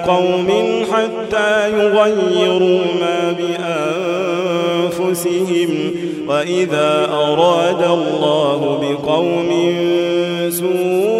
ما بقوم حتى يغيروا ما بأنفسهم. وإذا أراد الله بقوم سوءا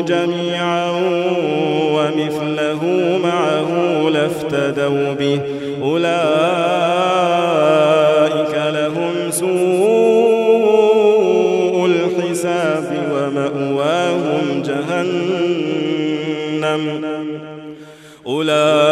جميعا ومثله معه لافتدوا به. أولئك لهم سوء الحساب ومأواهم جهنم. أولئك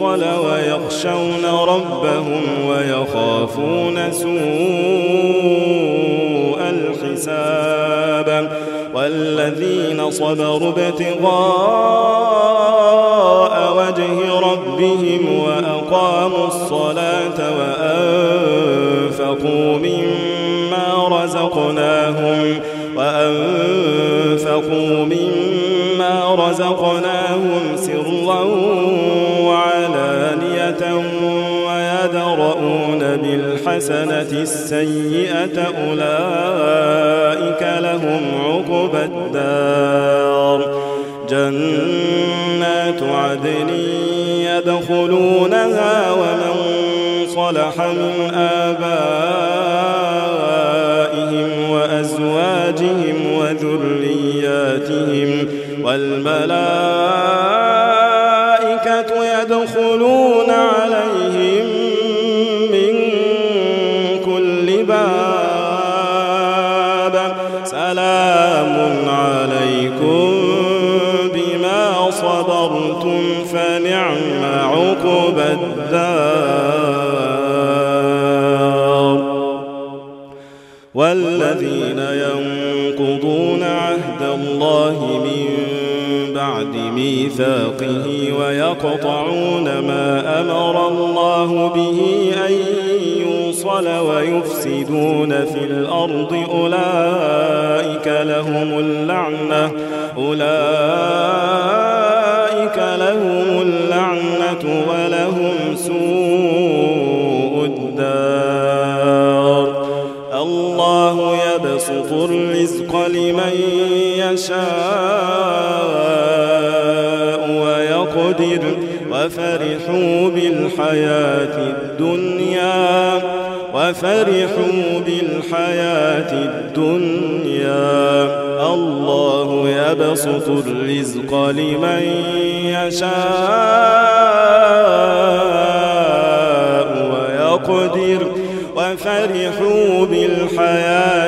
يوصل ويخشون ربهم ويخافون سوء الحساب والذين صبروا ابتغاء وجه ربهم وأقاموا الصلاة وأنفقوا مما رزقناهم وأنفقوا مما رزقناهم سرا ويدرؤون بالحسنة السيئة أولئك لهم عقبى الدار. جنات عدن يدخلونها ومن صلح من آبائهم وأزواجهم وذرياتهم والملائكة يدخلون عليهم الدار والذين ينقضون عهد الله من بعد ميثاقه ويقطعون ما أمر الله به أن يوصل ويفسدون في الأرض أولئك لهم اللعنة أولئك يبسط الرزق لمن يشاء ويقدر وفرحوا بالحياة الدنيا وفرحوا بالحياة الدنيا. الله يبسط الرزق لمن يشاء ويقدر وفرحوا بالحياة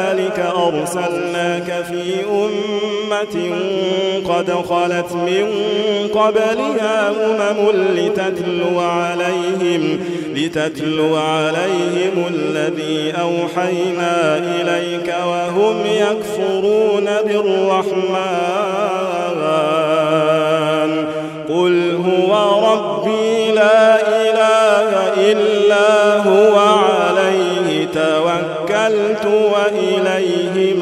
كذلك أرسلناك في أمة قد خلت من قبلها أمم لتتلو عليهم لتتلو عليهم الذي أوحينا إليك وهم يكفرون بالرحمن. قل هو ربي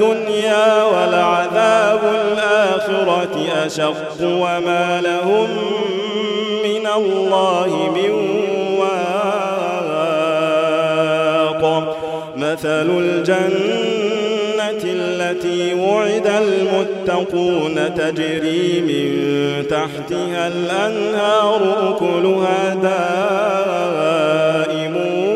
الدنيا ولعذاب الآخرة أشق وما لهم من الله من واق. مثل الجنة التي وعد المتقون تجري من تحتها الأنهار أكلها دائم وظلها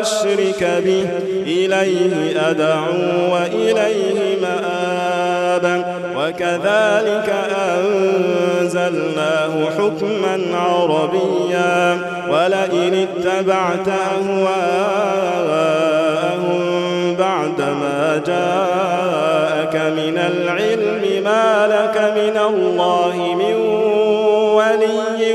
أشرك به إليه أدعو وإليه مآبا وكذلك أنزلناه حكما عربيا. ولئن اتبعت أهواءهم بعدما جاءك من العلم ما لك من الله من ولي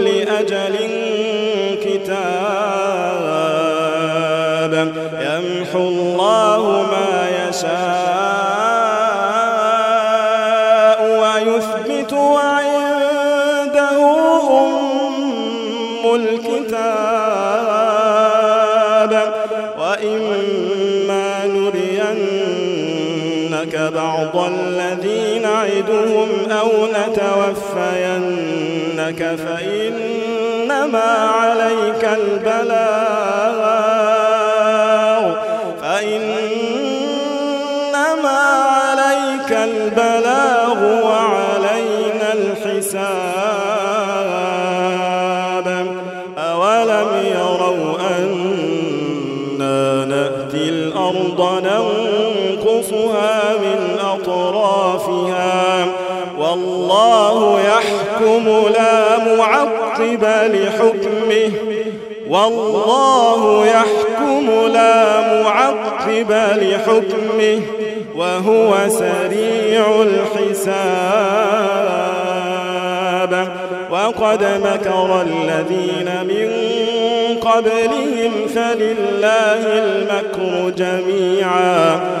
بعض الذي نعدهم أو نتوفينك فإنما عليك البلاغ فإنما عليك البلاغ وعلينا الحساب أولم يروا أنا نأتي الأرض ننقصها؟ والله يحكم لا معقب لحكمه. والله يحكم لا معقب لحكمه. وهو سريع الحساب. وقد مكر الذين من قبلهم فلله المكر جميعا.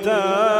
الكتاب